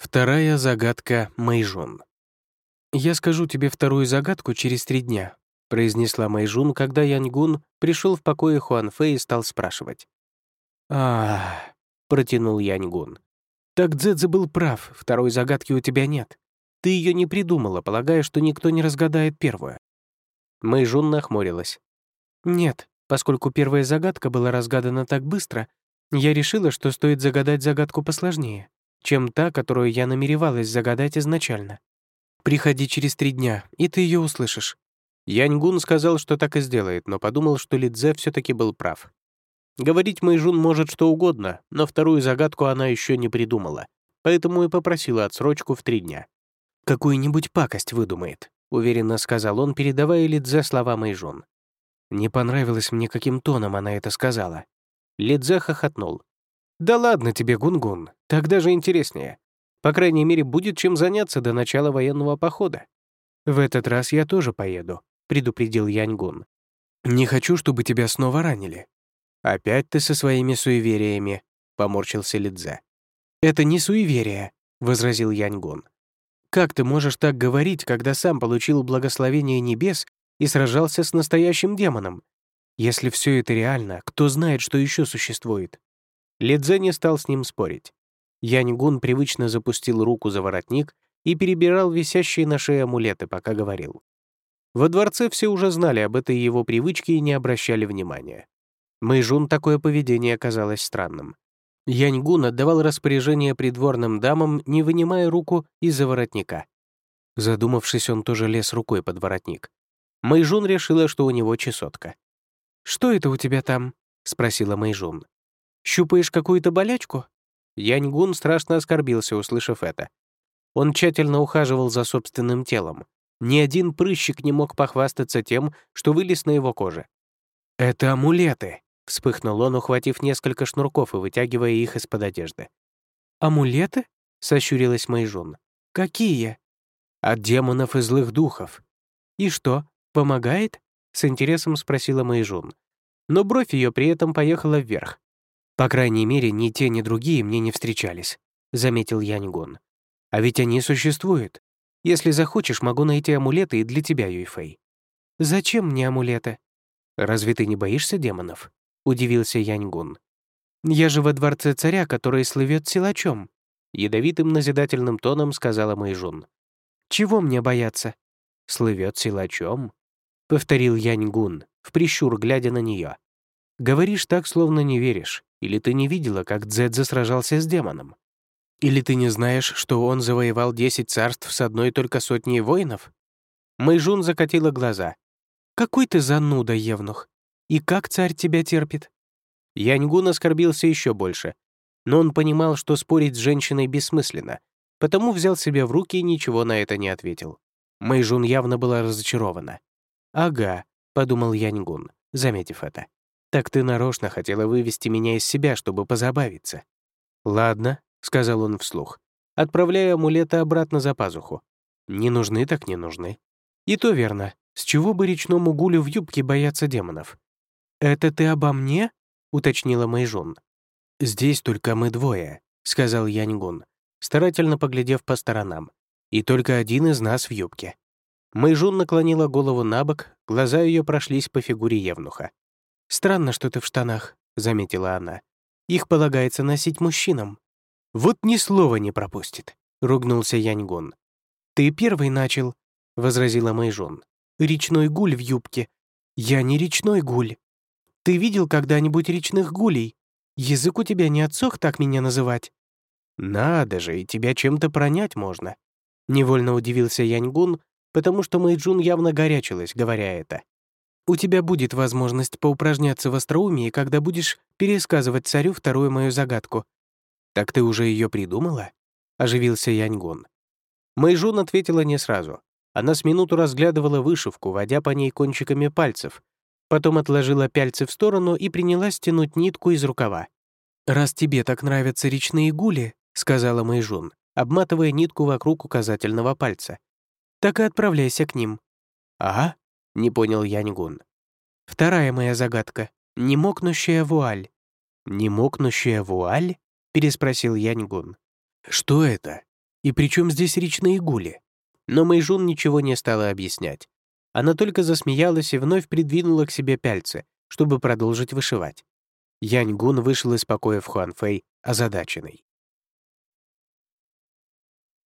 Вторая загадка Мэйжун. «Я скажу тебе вторую загадку через три дня», произнесла Мэйжун, когда Яньгун пришел в покое Хуанфэ и стал спрашивать. а протянул Яньгун. «Так Цзэцзэ был прав, второй загадки у тебя нет. Ты ее не придумала, полагая, что никто не разгадает первую». Мэйжун нахмурилась. «Нет, поскольку первая загадка была разгадана так быстро, я решила, что стоит загадать загадку посложнее чем та, которую я намеревалась загадать изначально. Приходи через три дня, и ты ее услышишь». Яньгун сказал, что так и сделает, но подумал, что Лидзе все таки был прав. Говорить Мэйжун может что угодно, но вторую загадку она еще не придумала, поэтому и попросила отсрочку в три дня. «Какую-нибудь пакость выдумает», — уверенно сказал он, передавая Лидзе слова Мэйжун. Не понравилось мне, каким тоном она это сказала. Лидзе хохотнул. «Да ладно тебе, Гунгун, так даже интереснее. По крайней мере, будет чем заняться до начала военного похода. В этот раз я тоже поеду», — предупредил Яньгун. «Не хочу, чтобы тебя снова ранили». «Опять ты со своими суевериями», — поморщился Лидзе. «Это не суеверие», — возразил Яньгун. «Как ты можешь так говорить, когда сам получил благословение небес и сражался с настоящим демоном? Если все это реально, кто знает, что еще существует?» Лидзе не стал с ним спорить. Яньгун привычно запустил руку за воротник и перебирал висящие на шее амулеты, пока говорил. Во дворце все уже знали об этой его привычке и не обращали внимания. Мэйжун такое поведение оказалось странным. Яньгун отдавал распоряжение придворным дамам, не вынимая руку из-за воротника. Задумавшись, он тоже лез рукой под воротник. Мэйжун решила, что у него чесотка. «Что это у тебя там?» — спросила Мэйжун. Щупаешь какую-то болячку?» Яньгун страшно оскорбился, услышав это. Он тщательно ухаживал за собственным телом. Ни один прыщик не мог похвастаться тем, что вылез на его коже. «Это амулеты», — вспыхнул он, ухватив несколько шнурков и вытягивая их из-под одежды. «Амулеты?» — сощурилась Мэйжун. «Какие?» «От демонов и злых духов». «И что, помогает?» — с интересом спросила Мэйжун. Но бровь ее при этом поехала вверх. «По крайней мере, ни те, ни другие мне не встречались», — заметил Яньгун. «А ведь они существуют. Если захочешь, могу найти амулеты и для тебя, Юйфэй». «Зачем мне амулеты?» «Разве ты не боишься демонов?» — удивился Яньгун. «Я же во дворце царя, который слывет силачом», — ядовитым назидательным тоном сказала Мэйжун. «Чего мне бояться?» «Слывет силачом?» — повторил Яньгун, в прищур глядя на нее. «Говоришь так, словно не веришь. Или ты не видела, как Дзэдзе сражался с демоном? Или ты не знаешь, что он завоевал десять царств с одной только сотней воинов?» Мэйжун закатила глаза. «Какой ты зануда, Евнух! И как царь тебя терпит?» Яньгун оскорбился еще больше, но он понимал, что спорить с женщиной бессмысленно, потому взял себя в руки и ничего на это не ответил. Мэйжун явно была разочарована. «Ага», — подумал Яньгун, заметив это. Так ты нарочно хотела вывести меня из себя, чтобы позабавиться». «Ладно», — сказал он вслух, отправляя амулеты обратно за пазуху. «Не нужны так не нужны». «И то верно. С чего бы речному гулю в юбке бояться демонов?» «Это ты обо мне?» — уточнила Мэйжун. «Здесь только мы двое», — сказал Яньгун, старательно поглядев по сторонам. «И только один из нас в юбке». Мэйжун наклонила голову на бок, глаза ее прошлись по фигуре Евнуха. «Странно, что ты в штанах», — заметила она. «Их полагается носить мужчинам». «Вот ни слова не пропустит», — ругнулся Яньгун. «Ты первый начал», — возразила Мэйжун. «Речной гуль в юбке». «Я не речной гуль». «Ты видел когда-нибудь речных гулей? Язык у тебя не отсох так меня называть?» «Надо же, и тебя чем-то пронять можно», — невольно удивился Яньгун, потому что Мэйджун явно горячилась, говоря это. У тебя будет возможность поупражняться в остроумии, когда будешь пересказывать царю вторую мою загадку. Так ты уже ее придумала? Оживился Яньгун. Мэйжун ответила не сразу. Она с минуту разглядывала вышивку, водя по ней кончиками пальцев. Потом отложила пяльцы в сторону и принялась тянуть нитку из рукава. «Раз тебе так нравятся речные гули», — сказала Мэйжун, обматывая нитку вокруг указательного пальца, «так и отправляйся к ним». «А?» — не понял Яньгун. «Вторая моя загадка. Немокнущая вуаль». «Немокнущая вуаль?» — переспросил Яньгун. «Что это?» И при чем здесь речные гули? Но Мэйжун ничего не стала объяснять. Она только засмеялась и вновь придвинула к себе пяльцы, чтобы продолжить вышивать. Янь Гун вышел из покоя в Хуанфэй озадаченный.